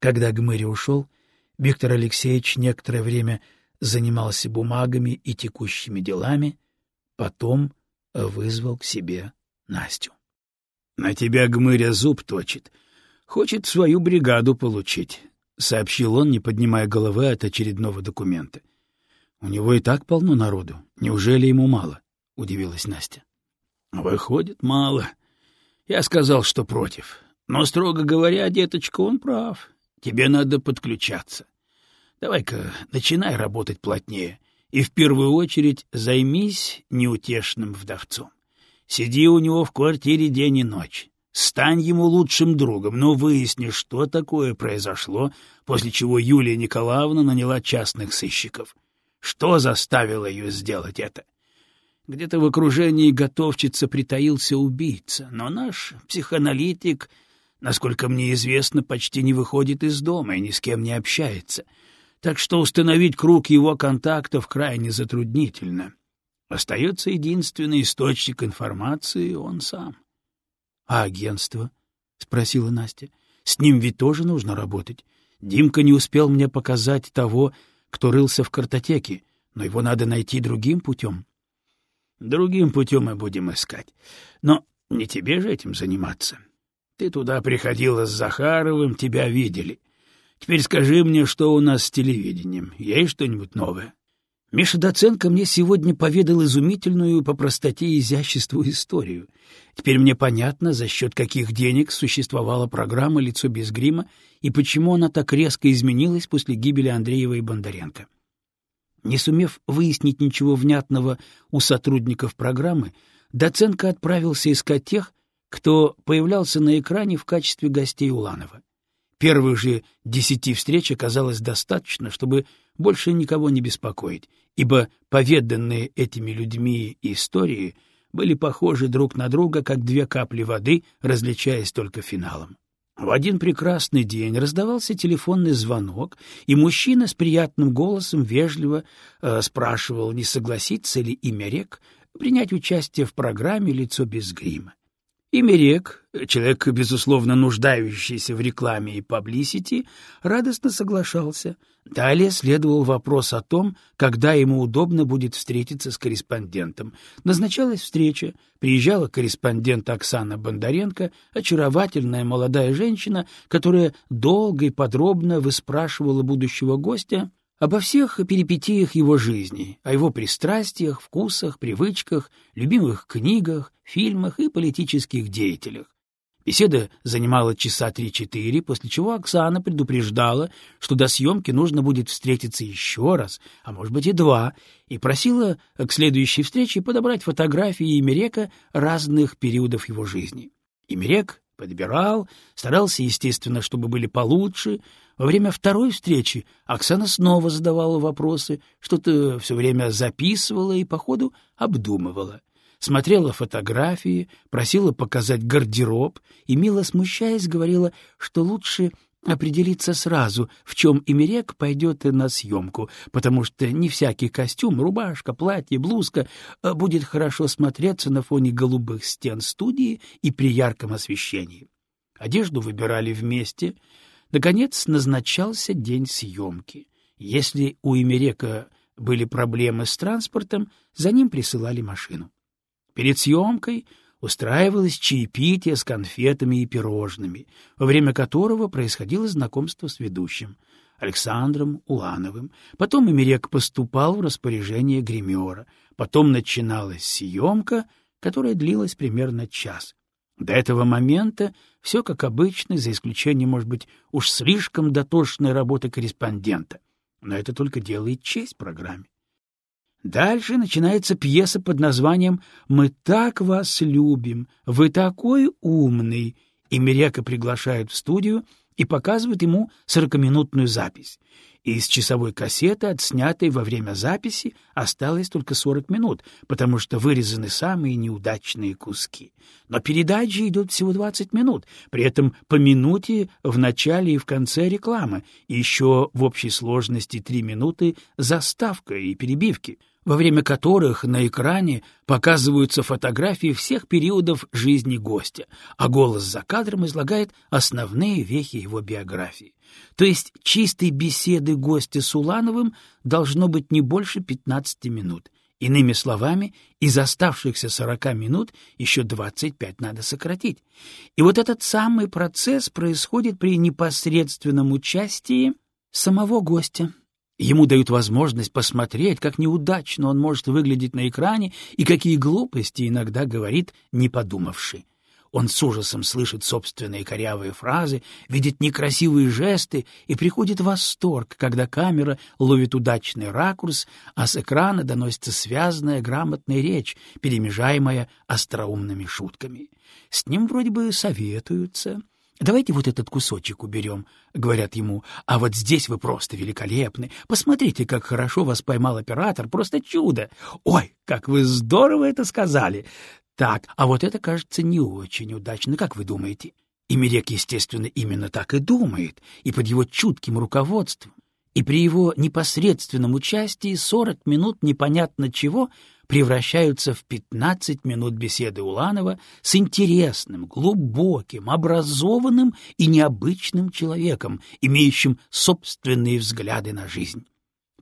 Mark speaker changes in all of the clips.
Speaker 1: Когда Гмыря ушел, Виктор Алексеевич некоторое время занимался бумагами и текущими делами, потом вызвал к себе Настю. — На тебя Гмыря зуб точит. Хочет свою бригаду получить, — сообщил он, не поднимая головы от очередного документа. — У него и так полно народу. Неужели ему мало? — удивилась Настя. — Выходит, мало. Я сказал, что против. Но, строго говоря, деточка, он прав. Тебе надо подключаться. Давай-ка начинай работать плотнее и в первую очередь займись неутешным вдовцом. Сиди у него в квартире день и ночь. Стань ему лучшим другом, но выясни, что такое произошло, после чего Юлия Николаевна наняла частных сыщиков. Что заставило ее сделать это? Где-то в окружении готовчица притаился убийца, но наш психоаналитик, насколько мне известно, почти не выходит из дома и ни с кем не общается — так что установить круг его контактов крайне затруднительно. Остается единственный источник информации — он сам. — А агентство? — спросила Настя. — С ним ведь тоже нужно работать. Димка не успел мне показать того, кто рылся в картотеке, но его надо найти другим путем. — Другим путем мы будем искать. Но не тебе же этим заниматься. Ты туда приходила с Захаровым, тебя видели. Теперь скажи мне, что у нас с телевидением. Есть что-нибудь новое? Миша Доценко мне сегодня поведал изумительную по простоте и изяществу историю. Теперь мне понятно, за счет каких денег существовала программа «Лицо без грима» и почему она так резко изменилась после гибели Андреева и Бондаренко. Не сумев выяснить ничего внятного у сотрудников программы, Доценко отправился искать тех, кто появлялся на экране в качестве гостей Уланова. Первых же десяти встреч оказалось достаточно, чтобы больше никого не беспокоить, ибо поведанные этими людьми истории были похожи друг на друга, как две капли воды, различаясь только финалом. В один прекрасный день раздавался телефонный звонок, и мужчина с приятным голосом вежливо э, спрашивал, не согласится ли имя рек принять участие в программе «Лицо без грима». И Мерек, человек, безусловно, нуждающийся в рекламе и паблисити, радостно соглашался. Далее следовал вопрос о том, когда ему удобно будет встретиться с корреспондентом. Назначалась встреча, приезжала корреспондент Оксана Бондаренко, очаровательная молодая женщина, которая долго и подробно выспрашивала будущего гостя обо всех перипетиях его жизни, о его пристрастиях, вкусах, привычках, любимых книгах, фильмах и политических деятелях. Беседа занимала часа три-четыре, после чего Оксана предупреждала, что до съемки нужно будет встретиться еще раз, а может быть и два, и просила к следующей встрече подобрать фотографии Имерека разных периодов его жизни. Имерек подбирал, старался, естественно, чтобы были получше, во время второй встречи Оксана снова задавала вопросы, что-то все время записывала и, по ходу, обдумывала. Смотрела фотографии, просила показать гардероб и, мило смущаясь, говорила, что лучше определиться сразу, в чем Имерек пойдет на съемку, потому что не всякий костюм, рубашка, платье, блузка э, будет хорошо смотреться на фоне голубых стен студии и при ярком освещении. Одежду выбирали вместе — Наконец назначался день съемки. Если у Имерека были проблемы с транспортом, за ним присылали машину. Перед съемкой устраивалось чаепитие с конфетами и пирожными, во время которого происходило знакомство с ведущим, Александром Улановым. Потом Имерек поступал в распоряжение гримера. Потом начиналась съемка, которая длилась примерно час. До этого момента все как обычно, за исключением, может быть, уж слишком дотошной работы корреспондента. Но это только делает честь программе. Дальше начинается пьеса под названием «Мы так вас любим, вы такой умный», и Миряка приглашают в студию и показывают ему сорокаминутную запись и из часовой кассеты, отснятой во время записи, осталось только 40 минут, потому что вырезаны самые неудачные куски. Но передачи идут всего 20 минут, при этом по минуте в начале и в конце реклама, и еще в общей сложности 3 минуты заставка и перебивки. Во время которых на экране показываются фотографии всех периодов жизни гостя, а голос за кадром излагает основные вехи его биографии. То есть чистой беседы гостя с Улановым должно быть не больше 15 минут. Иными словами, из оставшихся 40 минут еще 25 надо сократить. И вот этот самый процесс происходит при непосредственном участии самого гостя. Ему дают возможность посмотреть, как неудачно он может выглядеть на экране и какие глупости иногда говорит, не подумавший. Он с ужасом слышит собственные корявые фразы, видит некрасивые жесты и приходит в восторг, когда камера ловит удачный ракурс, а с экрана доносится связанная грамотная речь, перемежаемая остроумными шутками. С ним вроде бы советуются — Давайте вот этот кусочек уберем, — говорят ему, — а вот здесь вы просто великолепны. Посмотрите, как хорошо вас поймал оператор, просто чудо. Ой, как вы здорово это сказали. Так, а вот это, кажется, не очень удачно, как вы думаете? И Мирек, естественно, именно так и думает, и под его чутким руководством, и при его непосредственном участии сорок минут непонятно чего — превращаются в 15 минут беседы Уланова с интересным, глубоким, образованным и необычным человеком, имеющим собственные взгляды на жизнь.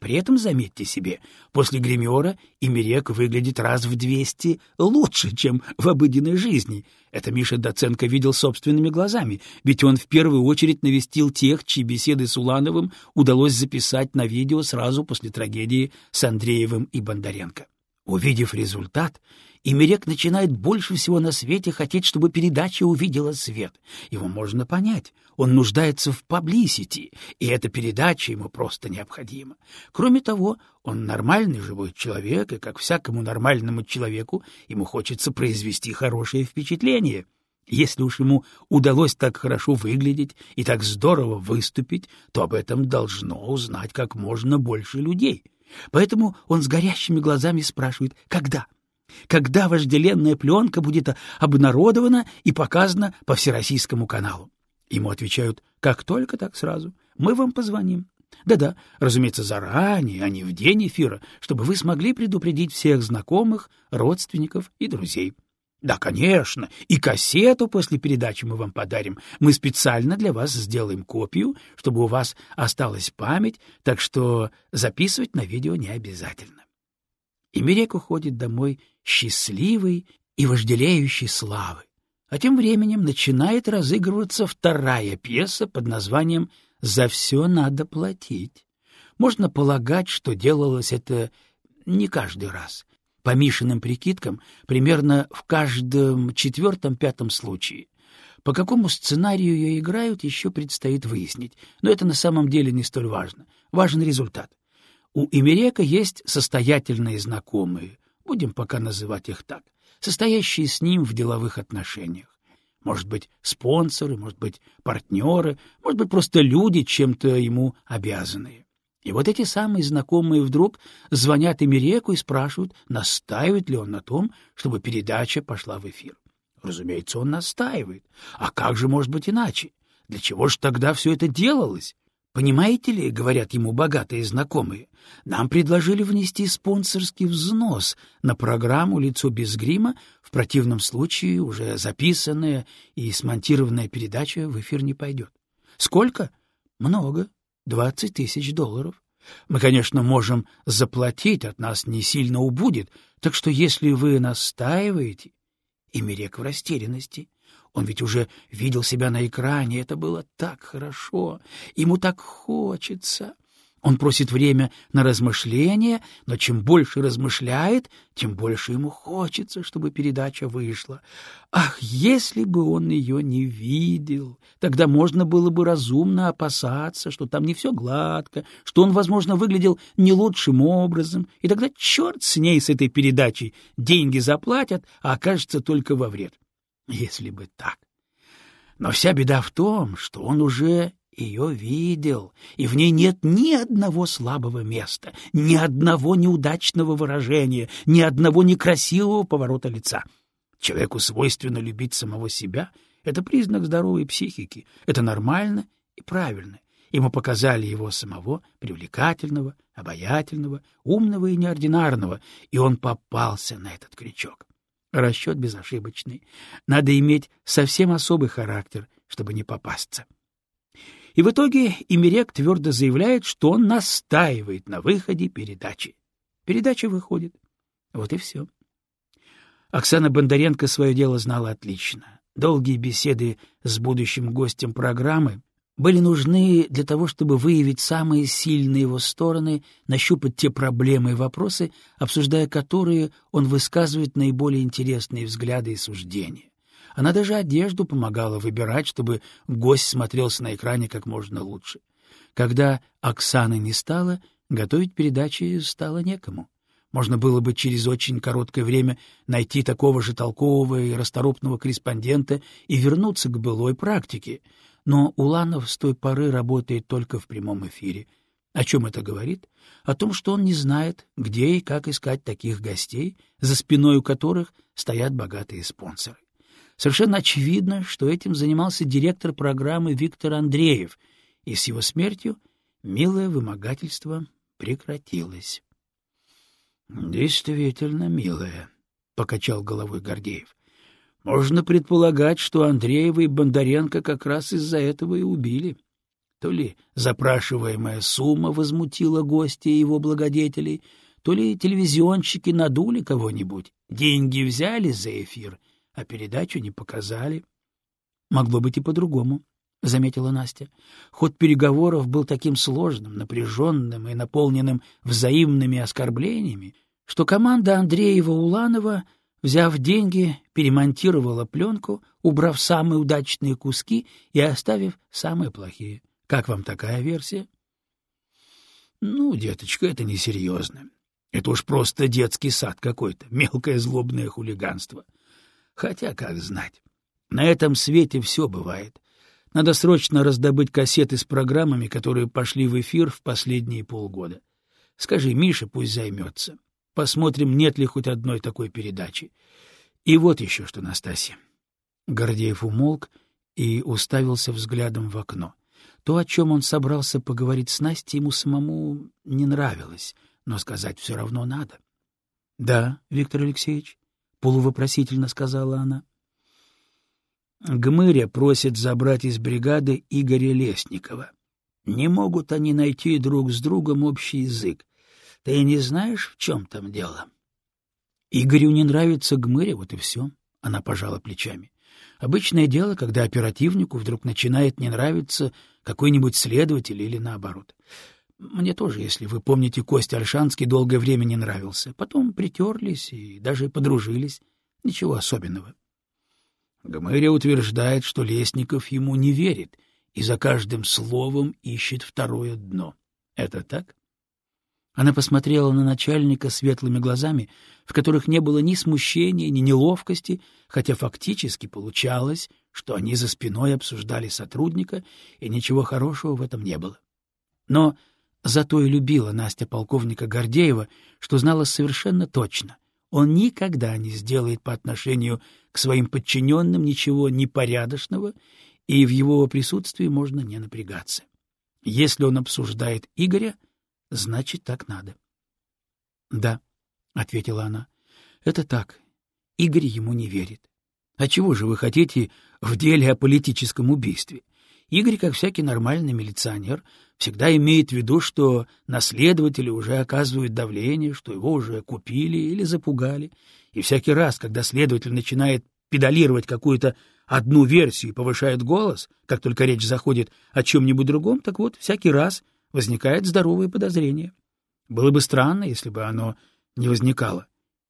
Speaker 1: При этом, заметьте себе, после гримера Имерек выглядит раз в двести лучше, чем в обыденной жизни. Это Миша Доценко видел собственными глазами, ведь он в первую очередь навестил тех, чьи беседы с Улановым удалось записать на видео сразу после трагедии с Андреевым и Бондаренко. Увидев результат, Имерек начинает больше всего на свете хотеть, чтобы передача увидела свет. Его можно понять. Он нуждается в паблисити, и эта передача ему просто необходима. Кроме того, он нормальный живой человек, и, как всякому нормальному человеку, ему хочется произвести хорошее впечатление. Если уж ему удалось так хорошо выглядеть и так здорово выступить, то об этом должно узнать как можно больше людей. Поэтому он с горящими глазами спрашивает «Когда?». Когда вожделенная пленка будет обнародована и показана по всероссийскому каналу? Ему отвечают «Как только, так сразу. Мы вам позвоним». Да-да, разумеется, заранее, а не в день эфира, чтобы вы смогли предупредить всех знакомых, родственников и друзей. Да, конечно, и кассету после передачи мы вам подарим. Мы специально для вас сделаем копию, чтобы у вас осталась память, так что записывать на видео не обязательно. И Мирек уходит домой счастливый и вожделеющий славы. А тем временем начинает разыгрываться вторая пьеса под названием «За все надо платить». Можно полагать, что делалось это не каждый раз — по Мишиным прикидкам, примерно в каждом четвертом-пятом случае. По какому сценарию ее играют, еще предстоит выяснить, но это на самом деле не столь важно. Важен результат. У Имерека есть состоятельные знакомые, будем пока называть их так, состоящие с ним в деловых отношениях. Может быть, спонсоры, может быть, партнеры, может быть, просто люди, чем-то ему обязанные. И вот эти самые знакомые вдруг звонят Эмиреку и спрашивают, настаивает ли он на том, чтобы передача пошла в эфир. Разумеется, он настаивает. А как же может быть иначе? Для чего же тогда все это делалось? Понимаете ли, говорят ему богатые знакомые, нам предложили внести спонсорский взнос на программу «Лицо без грима», в противном случае уже записанная и смонтированная передача в эфир не пойдет. Сколько? Много. Двадцать тысяч долларов. Мы, конечно, можем заплатить, от нас не сильно убудет, так что если вы настаиваете... И Мирек в растерянности. Он ведь уже видел себя на экране, это было так хорошо, ему так хочется. Он просит время на размышление, но чем больше размышляет, тем больше ему хочется, чтобы передача вышла. Ах, если бы он ее не видел, тогда можно было бы разумно опасаться, что там не все гладко, что он, возможно, выглядел не лучшим образом, и тогда черт с ней, с этой передачей, деньги заплатят, а окажется только во вред. Если бы так. Но вся беда в том, что он уже ее видел, и в ней нет ни одного слабого места, ни одного неудачного выражения, ни одного некрасивого поворота лица. Человеку свойственно любить самого себя — это признак здоровой психики, это нормально и правильно. Ему показали его самого, привлекательного, обаятельного, умного и неординарного, и он попался на этот крючок. Расчет безошибочный. Надо иметь совсем особый характер, чтобы не попасться. И в итоге Имерек твердо заявляет, что он настаивает на выходе передачи. Передача выходит. Вот и все. Оксана Бондаренко свое дело знала отлично. Долгие беседы с будущим гостем программы были нужны для того, чтобы выявить самые сильные его стороны, нащупать те проблемы и вопросы, обсуждая которые он высказывает наиболее интересные взгляды и суждения. Она даже одежду помогала выбирать, чтобы гость смотрелся на экране как можно лучше. Когда Оксаны не стало, готовить передачи стало некому. Можно было бы через очень короткое время найти такого же толкового и расторопного корреспондента и вернуться к былой практике. Но Уланов с той поры работает только в прямом эфире. О чем это говорит? О том, что он не знает, где и как искать таких гостей, за спиной у которых стоят богатые спонсоры. Совершенно очевидно, что этим занимался директор программы Виктор Андреев, и с его смертью милое вымогательство прекратилось. — Действительно, милая, — покачал головой Гордеев. — Можно предполагать, что Андреева и Бондаренко как раз из-за этого и убили. То ли запрашиваемая сумма возмутила гостя и его благодетелей, то ли телевизионщики надули кого-нибудь, деньги взяли за эфир, а передачу не показали. Могло быть и по-другому. — заметила Настя. Ход переговоров был таким сложным, напряженным и наполненным взаимными оскорблениями, что команда Андреева-Уланова, взяв деньги, перемонтировала пленку, убрав самые удачные куски и оставив самые плохие. Как вам такая версия? — Ну, деточка, это несерьезно. Это уж просто детский сад какой-то, мелкое злобное хулиганство. Хотя, как знать, на этом свете все бывает. Надо срочно раздобыть кассеты с программами, которые пошли в эфир в последние полгода. Скажи Мише, пусть займется. Посмотрим, нет ли хоть одной такой передачи. И вот еще что, Настасья. Гордеев умолк и уставился взглядом в окно. То, о чем он собрался поговорить с Настей, ему самому не нравилось, но сказать все равно надо. — Да, Виктор Алексеевич, — полувопросительно сказала она. — Гмыря просит забрать из бригады Игоря Лесникова. Не могут они найти друг с другом общий язык. Ты не знаешь, в чем там дело? Игорю не нравится Гмыря, вот и все. Она пожала плечами. Обычное дело, когда оперативнику вдруг начинает не нравиться какой-нибудь следователь или наоборот. Мне тоже, если вы помните, Костя Альшанский долгое время не нравился. Потом притерлись и даже подружились. Ничего особенного. Гомерия утверждает, что Лесников ему не верит и за каждым словом ищет второе дно. Это так? Она посмотрела на начальника светлыми глазами, в которых не было ни смущения, ни неловкости, хотя фактически получалось, что они за спиной обсуждали сотрудника, и ничего хорошего в этом не было. Но зато и любила Настя полковника Гордеева, что знала совершенно точно. Он никогда не сделает по отношению к своим подчиненным ничего непорядочного, и в его присутствии можно не напрягаться. Если он обсуждает Игоря, значит, так надо. — Да, — ответила она, — это так. Игорь ему не верит. А чего же вы хотите в деле о политическом убийстве? Игорь, как всякий нормальный милиционер, всегда имеет в виду, что наследователи уже оказывают давление, что его уже купили или запугали. И всякий раз, когда следователь начинает педалировать какую-то одну версию и повышает голос, как только речь заходит о чем-нибудь другом, так вот, всякий раз возникает здоровое подозрение. Было бы странно, если бы оно не возникало.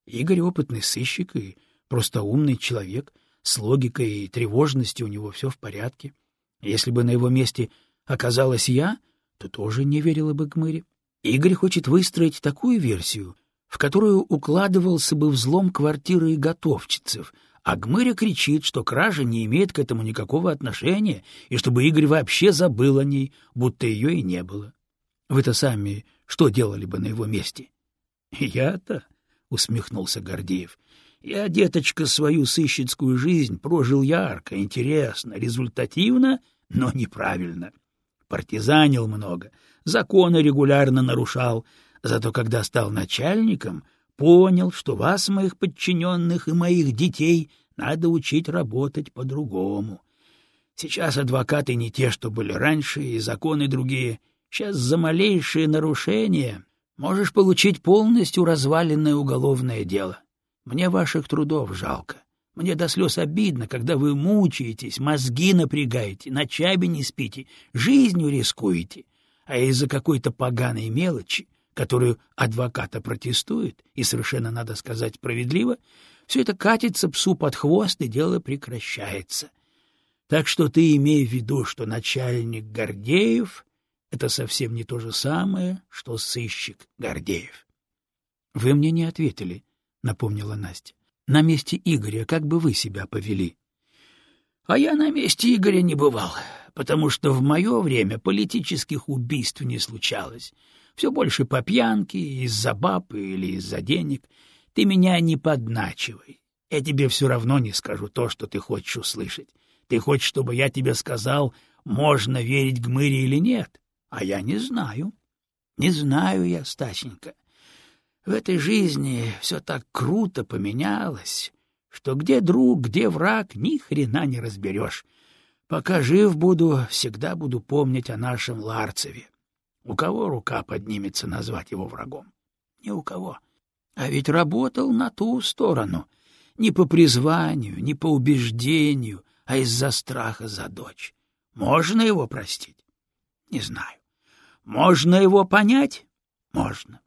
Speaker 1: Игорь — опытный сыщик и просто умный человек, с логикой и тревожностью у него все в порядке. Если бы на его месте оказалась я, то тоже не верила бы Гмыре. Игорь хочет выстроить такую версию, в которую укладывался бы взлом квартиры и готовчицев, а Гмыря кричит, что кража не имеет к этому никакого отношения, и чтобы Игорь вообще забыл о ней, будто ее и не было. Вы-то сами что делали бы на его месте? — Я-то, — усмехнулся Гордеев, — я, деточка, свою сыщицкую жизнь прожил ярко, интересно, результативно — но неправильно. партизанил много, законы регулярно нарушал, зато когда стал начальником, понял, что вас, моих подчиненных и моих детей, надо учить работать по-другому. Сейчас адвокаты не те, что были раньше, и законы другие. Сейчас за малейшие нарушения можешь получить полностью разваленное уголовное дело. Мне ваших трудов жалко. Мне до слез обидно, когда вы мучаетесь, мозги напрягаете, ночами не спите, жизнью рискуете, а из-за какой-то поганой мелочи, которую адвоката протестует, и совершенно, надо сказать, справедливо, все это катится псу под хвост, и дело прекращается. Так что ты имей в виду, что начальник Гордеев — это совсем не то же самое, что сыщик Гордеев. — Вы мне не ответили, — напомнила Настя. — На месте Игоря как бы вы себя повели? — А я на месте Игоря не бывал, потому что в мое время политических убийств не случалось. Все больше по пьянке, из-за баб или из-за денег. Ты меня не подначивай. Я тебе все равно не скажу то, что ты хочешь услышать. Ты хочешь, чтобы я тебе сказал, можно верить Гмыре или нет? А я не знаю. Не знаю я, Стасенька. В этой жизни все так круто поменялось, что где друг, где враг, ни хрена не разберешь. Пока жив буду, всегда буду помнить о нашем Ларцеве. У кого рука поднимется назвать его врагом? Ни у кого. А ведь работал на ту сторону. Не по призванию, не по убеждению, а из-за страха за дочь. Можно его простить? Не знаю. Можно его понять? Можно.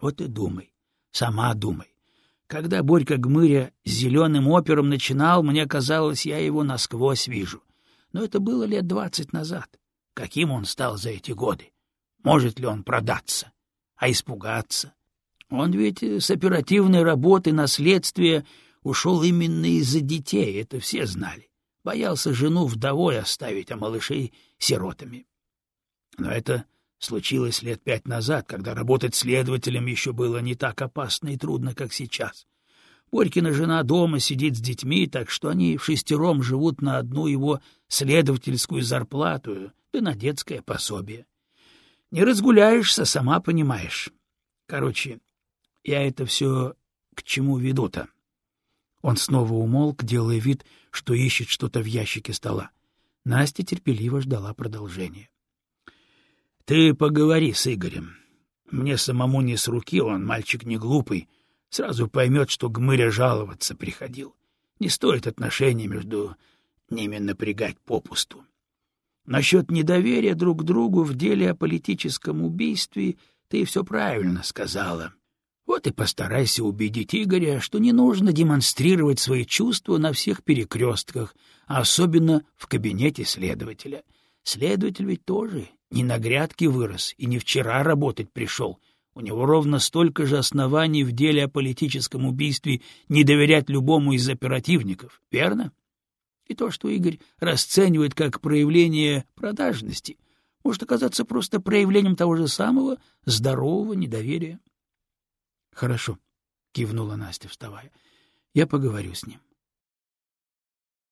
Speaker 1: Вот и думай, сама думай. Когда Борька Гмыря с зеленым опером начинал, мне казалось, я его насквозь вижу. Но это было лет двадцать назад. Каким он стал за эти годы? Может ли он продаться? А испугаться? Он ведь с оперативной работы на следствие ушел именно из-за детей, это все знали. Боялся жену вдовой оставить, а малышей — сиротами. Но это случилось лет пять назад, когда работать следователем еще было не так опасно и трудно, как сейчас. Борькина жена дома сидит с детьми, так что они шестером живут на одну его следовательскую зарплату, да на детское пособие. Не разгуляешься, сама понимаешь. Короче, я это все к чему веду-то? Он снова умолк, делая вид, что ищет что-то в ящике стола. Настя терпеливо ждала продолжения. — Ты поговори с Игорем. Мне самому не с руки, он мальчик не глупый. Сразу поймет, что Гмыря жаловаться приходил. Не стоит отношения между ними напрягать попусту. Насчет недоверия друг к другу в деле о политическом убийстве ты все правильно сказала. Вот и постарайся убедить Игоря, что не нужно демонстрировать свои чувства на всех перекрестках, а особенно в кабинете следователя. Следователь ведь тоже не на грядке вырос и не вчера работать пришел. У него ровно столько же оснований в деле о политическом убийстве не доверять любому из оперативников, верно? И то, что Игорь расценивает как проявление продажности, может оказаться просто проявлением того же самого здорового недоверия. — Хорошо, — кивнула Настя, вставая. — Я поговорю с ним.